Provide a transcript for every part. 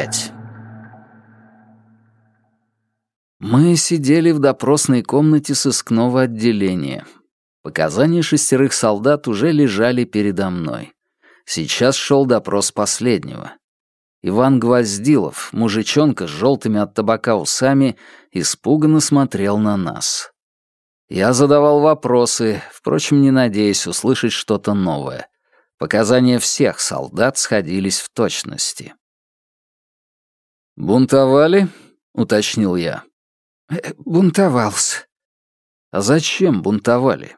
пять. Мы сидели в допросной комнате сыскного отделения. Показания шестерых солдат уже лежали передо мной. Сейчас шел допрос последнего. Иван Гвоздилов, мужичонка с желтыми от табака усами, испуганно смотрел на нас. Я задавал вопросы, впрочем, не надеясь услышать что-то новое. Показания всех солдат сходились в точности. «Бунтовали?» — уточнил я. «Э, «Бунтовался». «А зачем бунтовали?»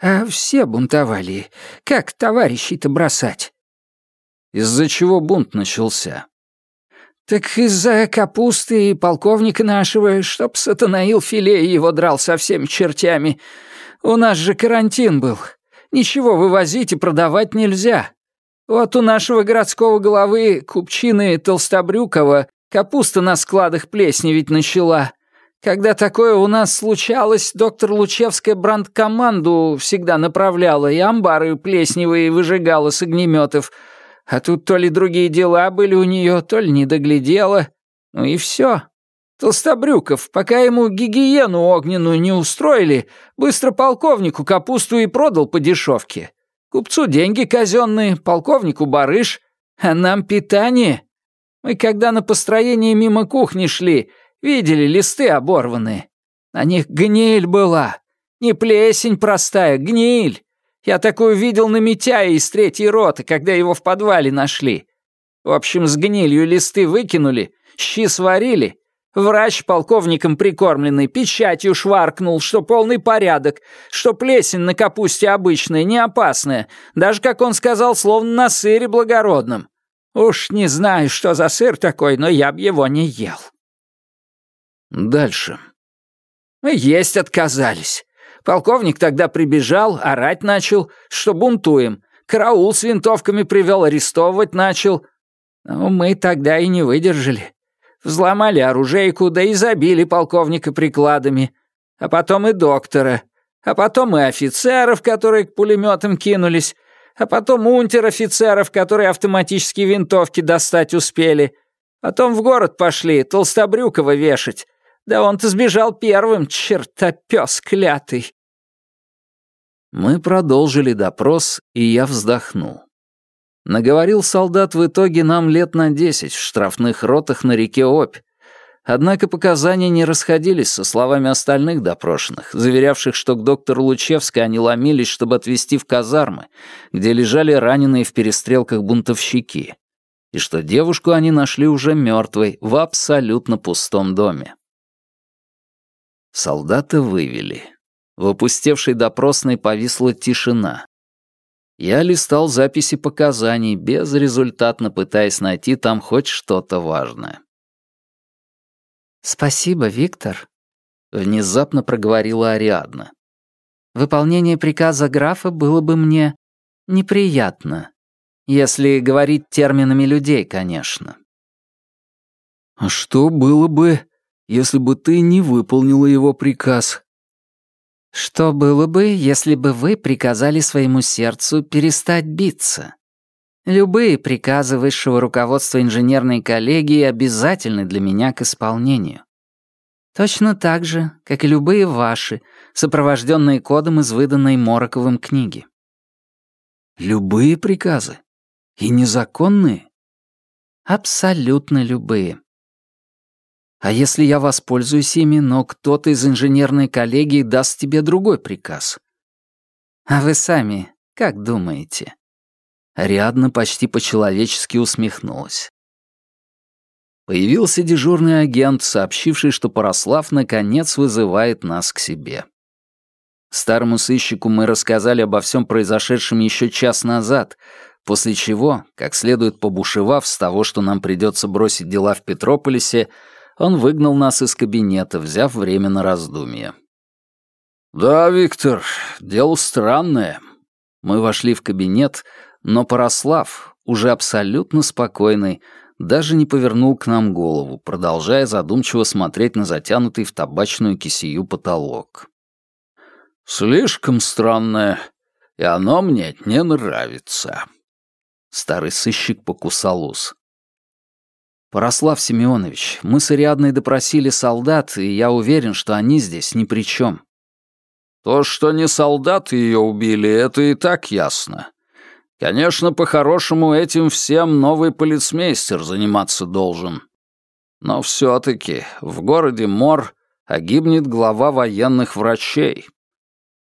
«А все бунтовали. Как товарищей-то бросать?» «Из-за чего бунт начался?» «Так из-за капусты и полковника нашего, чтоб сатанаил филе и его драл со всеми чертями. У нас же карантин был. Ничего вывозить и продавать нельзя. Вот у нашего городского головы Купчины Толстобрюкова капуста на складах плесневеть начала. Когда такое у нас случалось, доктор Лучевская брандкоманду всегда направляла и амбары плесневые выжигала с огнеметов. А тут то ли другие дела были у нее, то ли не доглядела. Ну и все. Толстобрюков, пока ему гигиену огненную не устроили, быстро полковнику капусту и продал по дешевке. Купцу деньги казенные, полковнику барыш, а нам питание. Мы когда на построение мимо кухни шли, видели листы оборванные. На них гниль была. Не плесень простая, гниль. Я такую видел на Митяе из третьей роты, когда его в подвале нашли. В общем, с гнилью листы выкинули, щи сварили — Врач полковником прикормленный печатью шваркнул, что полный порядок, что плесень на капусте обычная, не опасная, даже, как он сказал, словно на сыре благородном. Уж не знаю, что за сыр такой, но я б его не ел. Дальше. Есть отказались. Полковник тогда прибежал, орать начал, что бунтуем. Караул с винтовками привел, арестовывать начал. Но мы тогда и не выдержали. Взломали оружейку, да и забили полковника прикладами. А потом и доктора. А потом и офицеров, которые к пулеметам кинулись. А потом унтер-офицеров, которые автоматические винтовки достать успели. Потом в город пошли Толстобрюкова вешать. Да он-то сбежал первым, чертопёс клятый. Мы продолжили допрос, и я вздохнул. Наговорил солдат в итоге нам лет на десять в штрафных ротах на реке Обь. Однако показания не расходились со словами остальных допрошенных, заверявших, что к доктору Лучевской они ломились, чтобы отвезти в казармы, где лежали раненые в перестрелках бунтовщики, и что девушку они нашли уже мертвой в абсолютно пустом доме. Солдата вывели. В опустевшей допросной повисла тишина. Я листал записи показаний, безрезультатно пытаясь найти там хоть что-то важное. «Спасибо, Виктор», — внезапно проговорила Ариадна. «Выполнение приказа графа было бы мне неприятно, если говорить терминами людей, конечно». «А что было бы, если бы ты не выполнила его приказ?» Что было бы, если бы вы приказали своему сердцу перестать биться? Любые приказы высшего руководства инженерной коллегии обязательны для меня к исполнению. Точно так же, как и любые ваши, сопровожденные кодом из выданной Мороковым книги. Любые приказы? И незаконные? Абсолютно любые. А если я воспользуюсь ими, но кто-то из инженерной коллегии даст тебе другой приказ? А вы сами как думаете?» Ариадна почти по-человечески усмехнулась. Появился дежурный агент, сообщивший, что Порослав наконец вызывает нас к себе. Старому сыщику мы рассказали обо всем произошедшем еще час назад, после чего, как следует побушевав с того, что нам придется бросить дела в Петрополисе, он выгнал нас из кабинета, взяв время на раздумье. «Да, Виктор, дело странное». Мы вошли в кабинет, но Порослав, уже абсолютно спокойный, даже не повернул к нам голову, продолжая задумчиво смотреть на затянутый в табачную кисию потолок. «Слишком странное, и оно мне не нравится». Старый сыщик покусал ус. Порослав Семенович, мы с Ариадной допросили солдат, и я уверен, что они здесь ни при чем. То, что не солдаты ее убили, это и так ясно. Конечно, по-хорошему этим всем новый полицмейстер заниматься должен. Но все-таки в городе Мор погибнет глава военных врачей.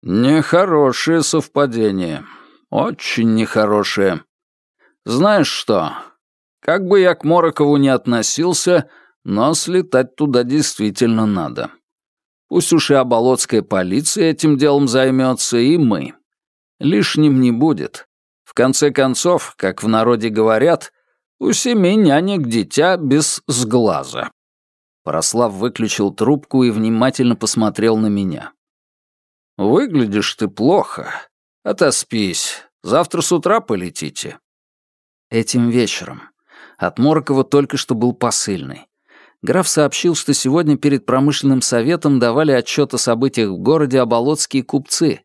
Нехорошее совпадение. Очень нехорошее. Знаешь что, как бы я к Морокову не относился, но слетать туда действительно надо. Пусть уж и оболоцкая полиция этим делом займется, и мы. Лишним не будет. Конце концов, как в народе говорят, у семи нянек дитя без сглаза. Порослав выключил трубку и внимательно посмотрел на меня. «Выглядишь ты плохо. Отоспись. Завтра с утра полетите». Этим вечером. От Морокова только что был посыльный. Граф сообщил, что сегодня перед промышленным советом давали отчет о событиях в городе оболоцкие купцы.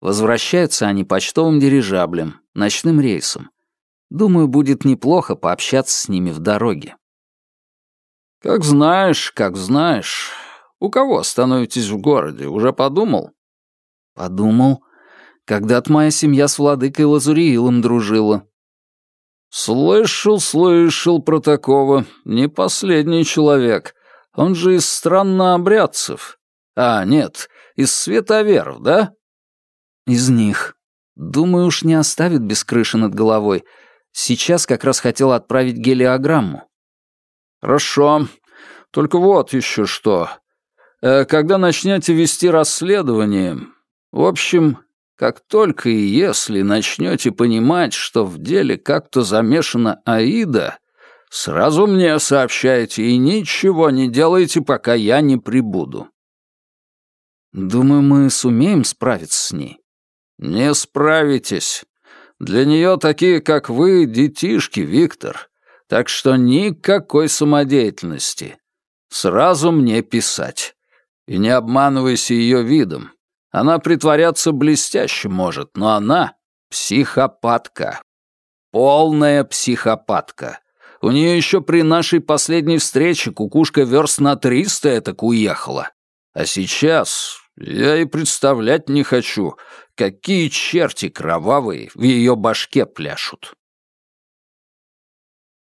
Возвращаются они почтовым дирижаблем, ночным рейсом. Думаю, будет неплохо пообщаться с ними в дороге. «Как знаешь, как знаешь. У кого остановитесь в городе, уже подумал?» «Подумал. Когда-то моя семья с владыкой Лазуриилом дружила. «Слышал, слышал про такого. Не последний человек. Он же из страннообрядцев. А, нет, из световеров, да?» «Из них. Думаю, уж не оставит без крыши над головой. Сейчас как раз хотел отправить гелиограмму». «Хорошо. Только вот еще что. Э, когда начнете вести расследование... В общем, как только и если начнете понимать, что в деле как-то замешана Аида, сразу мне сообщайте и ничего не делайте, пока я не прибуду. Думаю, мы сумеем справиться с ней. Не справитесь. Для нее такие, как вы, детишки, Виктор. Так что никакой самодеятельности. Сразу мне писать. И не обманывайся ее видом. Она притворяться блестяще может, но она психопатка. Полная психопатка. У нее еще при нашей последней встрече кукушка верст на триста этак уехала. А сейчас я и представлять не хочу, какие черти кровавые в ее башке пляшут.